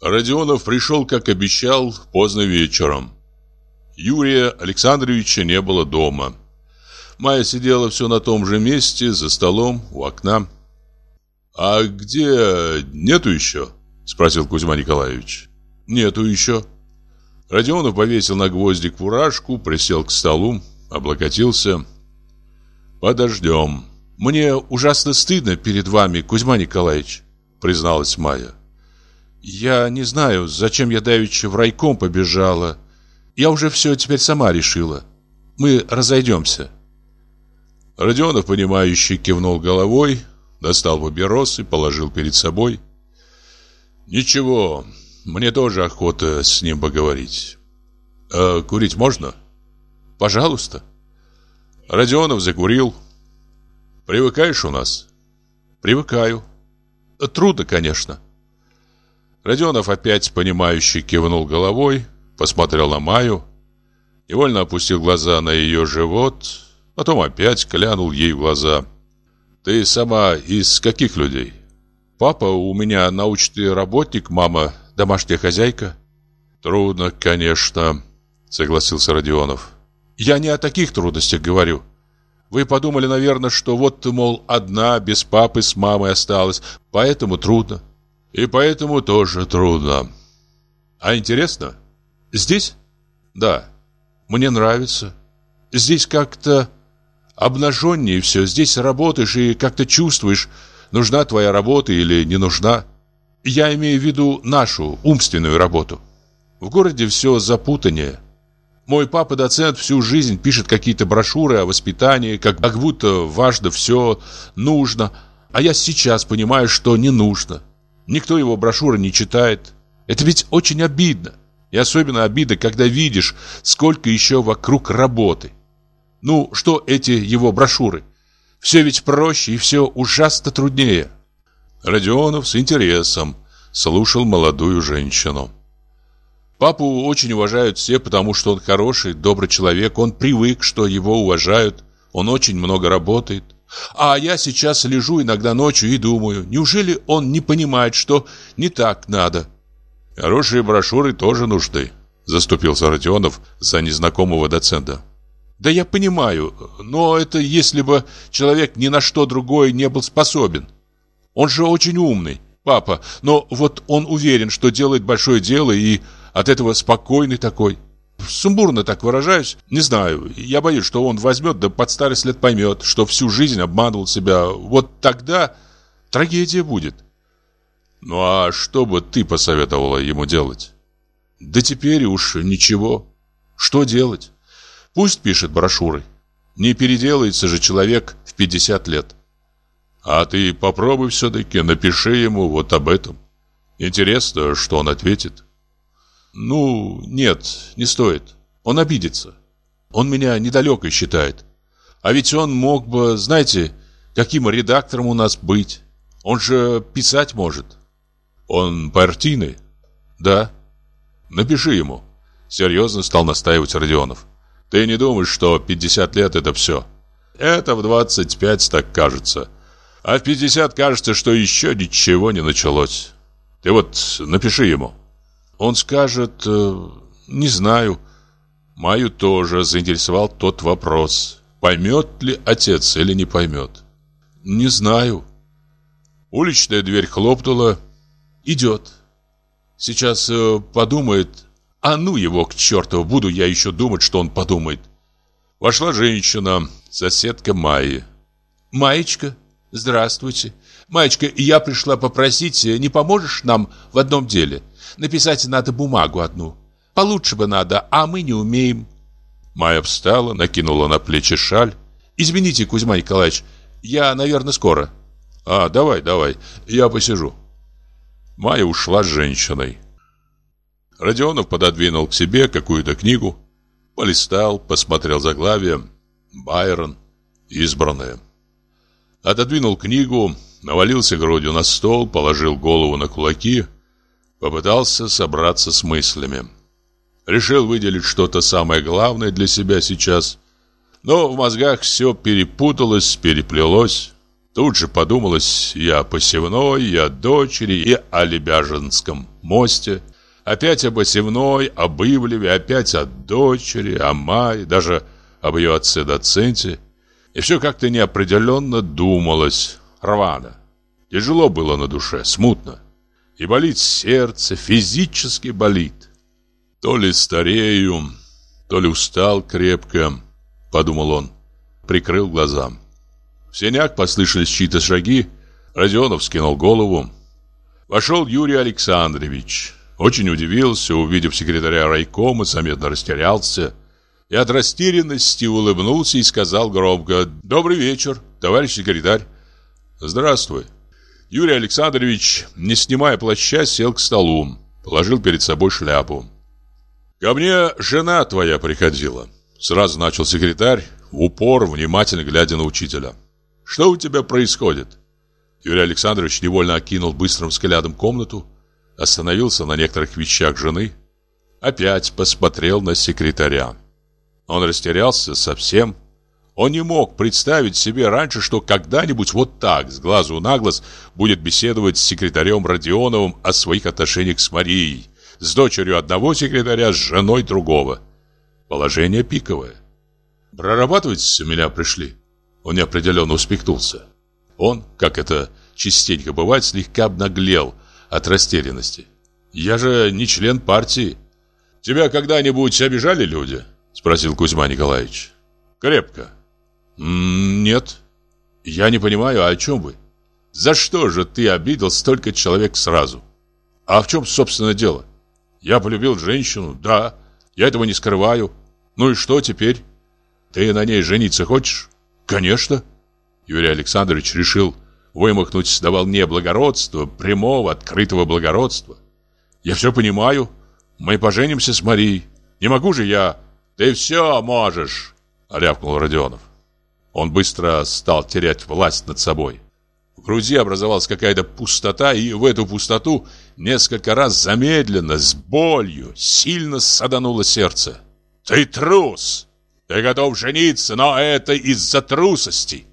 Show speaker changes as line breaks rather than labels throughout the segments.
Родионов пришел, как обещал, поздно вечером. Юрия Александровича не было дома. Майя сидела все на том же месте, за столом, у окна. «А где... нету еще?» – спросил Кузьма Николаевич. «Нету еще». Родионов повесил на гвоздик фуражку, присел к столу, облокотился. «Подождем. Мне ужасно стыдно перед вами, Кузьма Николаевич», – призналась Майя. «Я не знаю, зачем я давеча в райком побежала. Я уже все теперь сама решила. Мы разойдемся». Родионов, понимающий, кивнул головой, достал папиросы, положил перед собой. «Ничего, мне тоже охота с ним поговорить. А курить можно?» «Пожалуйста». Родионов закурил. «Привыкаешь у нас?» «Привыкаю. Трудно, конечно». Родионов опять, понимающе кивнул головой, посмотрел на Маю, невольно опустил глаза на ее живот, потом опять глянул ей в глаза. «Ты сама из каких людей?» «Папа у меня научный работник, мама домашняя хозяйка». «Трудно, конечно», — согласился Родионов. «Я не о таких трудностях говорю. Вы подумали, наверное, что вот ты, мол, одна, без папы с мамой осталась, поэтому трудно». «И поэтому тоже трудно». «А интересно?» «Здесь?» «Да». «Мне нравится. Здесь как-то обнаженнее все. Здесь работаешь и как-то чувствуешь, нужна твоя работа или не нужна. Я имею в виду нашу умственную работу. В городе все запутаннее. Мой папа-доцент всю жизнь пишет какие-то брошюры о воспитании, как, как будто важно все, нужно. А я сейчас понимаю, что не нужно. Никто его брошюры не читает. Это ведь очень обидно. И особенно обидно, когда видишь, сколько еще вокруг работы. Ну, что эти его брошюры? Все ведь проще и все ужасно труднее. Родионов с интересом слушал молодую женщину. Папу очень уважают все, потому что он хороший, добрый человек. Он привык, что его уважают. Он очень много работает. А я сейчас лежу иногда ночью и думаю, неужели он не понимает, что не так надо? Хорошие брошюры тоже нужны, заступился Родионов за незнакомого доцента. Да я понимаю, но это если бы человек ни на что другое не был способен. Он же очень умный, папа, но вот он уверен, что делает большое дело и от этого спокойный такой. Сумбурно так выражаюсь, не знаю. Я боюсь, что он возьмет, да под старость лет поймет, что всю жизнь обманывал себя. Вот тогда трагедия будет. Ну а что бы ты посоветовала ему делать? Да теперь уж ничего. Что делать? Пусть пишет брошюры. Не переделается же человек в 50 лет. А ты попробуй все-таки, напиши ему вот об этом. Интересно, что он ответит. Ну, нет, не стоит. Он обидится. Он меня недалекой считает. А ведь он мог бы, знаете, каким редактором у нас быть. Он же писать может. Он партийный? Да. Напиши ему. Серьезно стал настаивать Родионов. Ты не думаешь, что 50 лет это все? Это в 25 так кажется. А в 50 кажется, что еще ничего не началось. Ты вот напиши ему. Он скажет, э, не знаю. Маю тоже заинтересовал тот вопрос. Поймет ли отец или не поймет? Не знаю. Уличная дверь хлопнула. Идет. Сейчас э, подумает, а ну его к черту, буду я еще думать, что он подумает. Вошла женщина, соседка Майи. «Маечка, здравствуйте. Маечка, я пришла попросить, не поможешь нам в одном деле? Написать надо бумагу одну. Получше бы надо, а мы не умеем». Майя встала, накинула на плечи шаль. «Извините, Кузьма Николаевич, я, наверное, скоро». «А, давай, давай, я посижу». Майя ушла с женщиной. Родионов пододвинул к себе какую-то книгу, полистал, посмотрел заглавие «Байрон. Избранное». Отодвинул книгу, навалился грудью на стол, положил голову на кулаки, попытался собраться с мыслями. Решил выделить что-то самое главное для себя сейчас, но в мозгах все перепуталось, переплелось. Тут же подумалось и о посевной, и о дочери, и о Лебяжинском мосте. Опять об посевной, об Ивлеве, опять о дочери, о Майе, даже об ее отце-доценте. И все как-то неопределенно думалось, рвано. Тяжело было на душе, смутно. И болит сердце, физически болит. То ли старею, то ли устал крепко, подумал он, прикрыл глаза. В сенях послышались чьи-то шаги. Родионов скинул голову. Вошел Юрий Александрович. Очень удивился, увидев секретаря райкома, заметно растерялся. И от растерянности улыбнулся и сказал громко «Добрый вечер, товарищ секретарь». «Здравствуй». Юрий Александрович, не снимая плаща, сел к столу, положил перед собой шляпу. «Ко мне жена твоя приходила», — сразу начал секретарь, в упор, внимательно глядя на учителя. Что у тебя происходит?» Юрий Александрович невольно окинул быстрым взглядом комнату, остановился на некоторых вещах жены, опять посмотрел на секретаря. Он растерялся совсем. Он не мог представить себе раньше, что когда-нибудь вот так, с глазу на глаз, будет беседовать с секретарем Родионовым о своих отношениях с Марией, с дочерью одного секретаря, с женой другого. Положение пиковое. «Прорабатывать меня пришли?» Он неопределенно успехнулся. Он, как это частенько бывает, слегка обнаглел от растерянности. «Я же не член партии». «Тебя когда-нибудь обижали люди?» Спросил Кузьма Николаевич. «Крепко». «Нет. Я не понимаю, о чем вы? За что же ты обидел столько человек сразу? А в чем, собственно, дело? Я полюбил женщину, да, я этого не скрываю. Ну и что теперь? Ты на ней жениться хочешь?» Конечно. Юрий Александрович решил вымахнуть на волне благородства, прямого, открытого благородства. Я все понимаю. Мы поженимся с Марией. Не могу же я... Ты все можешь, рявкнул Родионов. Он быстро стал терять власть над собой. В груди образовалась какая-то пустота, и в эту пустоту несколько раз замедленно, с болью, сильно садануло сердце. «Ты трус!» Ты готов жениться, но это из-за трусости.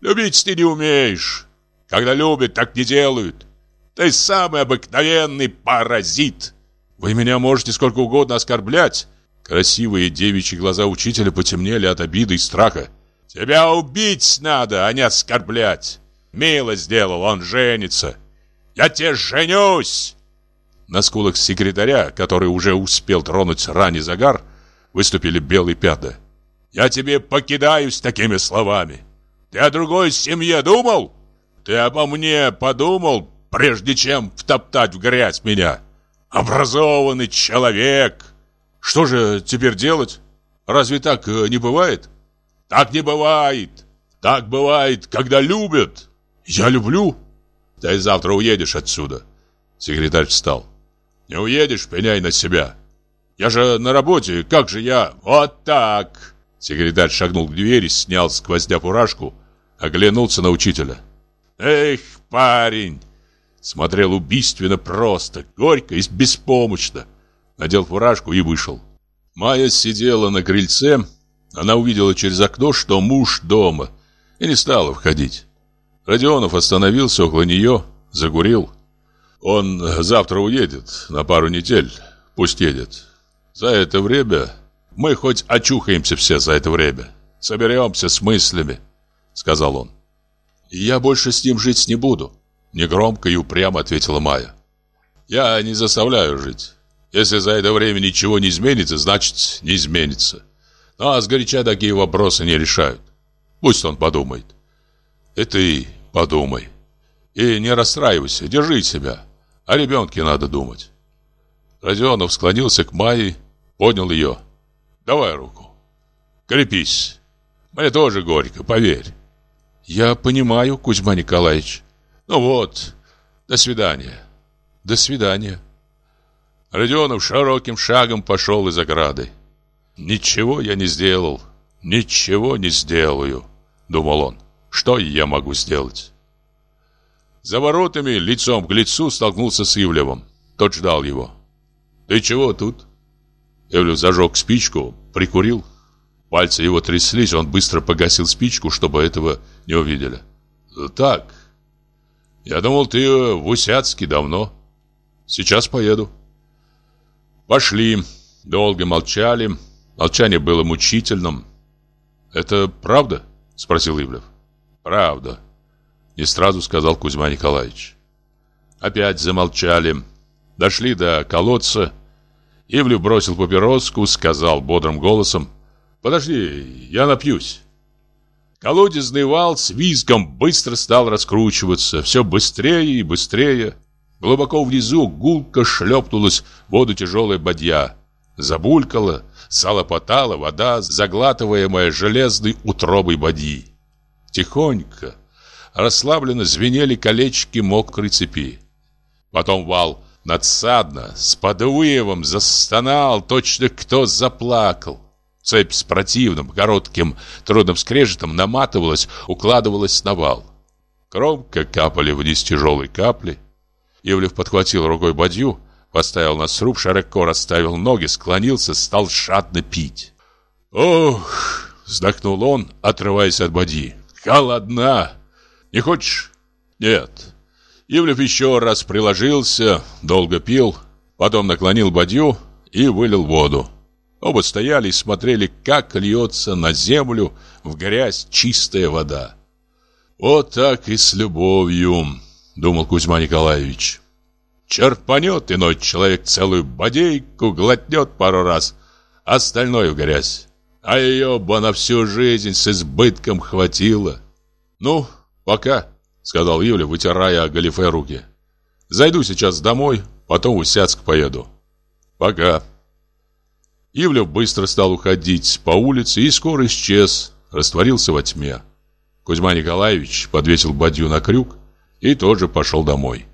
Любить ты не умеешь. Когда любят, так не делают. Ты самый обыкновенный паразит. Вы меня можете сколько угодно оскорблять. Красивые девичьи глаза учителя потемнели от обиды и страха. Тебя убить надо, а не оскорблять. Мило сделал, он женится. Я тебе женюсь. На скулах секретаря, который уже успел тронуть ранний загар, выступили белые пятна. Я тебе покидаюсь такими словами. Ты о другой семье думал? Ты обо мне подумал, прежде чем втоптать в грязь меня? Образованный человек. Что же теперь делать? Разве так э, не бывает? Так не бывает. Так бывает, когда любят. Я люблю. Ты завтра уедешь отсюда. Секретарь встал. Не уедешь, пеняй на себя. Я же на работе, как же я? Вот так. Секретарь шагнул к двери, снял с гвоздя фуражку, оглянулся на учителя. «Эх, парень!» Смотрел убийственно просто, горько и беспомощно. Надел фуражку и вышел. Майя сидела на крыльце. Она увидела через окно, что муж дома, и не стала входить. Родионов остановился около нее, загурил. «Он завтра уедет, на пару недель. Пусть едет. За это время мы хоть очухаемся все за это время. Соберемся с мыслями, сказал он. Я больше с ним жить не буду, негромко и упрямо ответила Майя. Я не заставляю жить. Если за это время ничего не изменится, значит, не изменится. Ну, а сгоряча такие вопросы не решают. Пусть он подумает. И ты подумай. И не расстраивайся, держи себя. О ребенке надо думать. Родионов склонился к Майе, поднял ее. Давай руку. Крепись. Мне тоже горько, поверь. Я понимаю, Кузьма Николаевич. Ну вот, до свидания. До свидания. Родионов широким шагом пошел из ограды. «Ничего я не сделал, ничего не сделаю», — думал он. «Что я могу сделать?» За воротами лицом к лицу столкнулся с Ивлевым. Тот ждал его. «Ты чего тут?» Эвлев зажег спичку, прикурил. Пальцы его тряслись, он быстро погасил спичку, чтобы этого не увидели. Так. Я думал, ты в Усяцке давно. Сейчас поеду. Пошли. Долго молчали. Молчание было мучительным. «Это правда?» – спросил Ивлев. «Правда», – не сразу сказал Кузьма Николаевич. Опять замолчали. Дошли до колодца. Ивлев бросил папироску, сказал бодрым голосом. «Подожди, я напьюсь». Колодезный вал с визгом быстро стал раскручиваться, все быстрее и быстрее. Глубоко внизу гулко шлепнулась в воду тяжелая бадья. Забулькала, залопотала вода, заглатываемая железной утробой бадьи. Тихонько, расслабленно звенели колечки мокрой цепи. Потом вал надсадно, с подвывом застонал, точно кто заплакал. Цепь с противным, коротким, трудным скрежетом наматывалась, укладывалась на вал. Громко капали вниз тяжелые капли. Ивлев подхватил рукой бадью, поставил на сруб, широко расставил ноги, склонился, стал шатно пить. «Ох!» — вздохнул он, отрываясь от бадьи. «Холодна! Не хочешь?» «Нет». Ивлев еще раз приложился, долго пил, потом наклонил бадью и вылил воду. Оба стояли и смотрели, как льется на землю в грязь чистая вода. «Вот так и с любовью», — думал Кузьма Николаевич. «Черпанет иной человек целую бодейку, глотнет пару раз, остальное в грязь. А ее бы на всю жизнь с избытком хватило». «Ну, пока», — сказал Юля, вытирая о галифе руки. «Зайду сейчас домой, потом в Усяцк поеду». «Пока». Ивлев быстро стал уходить по улице и скоро исчез, растворился во тьме. Кузьма Николаевич подвесил бадью на крюк и тоже пошел домой.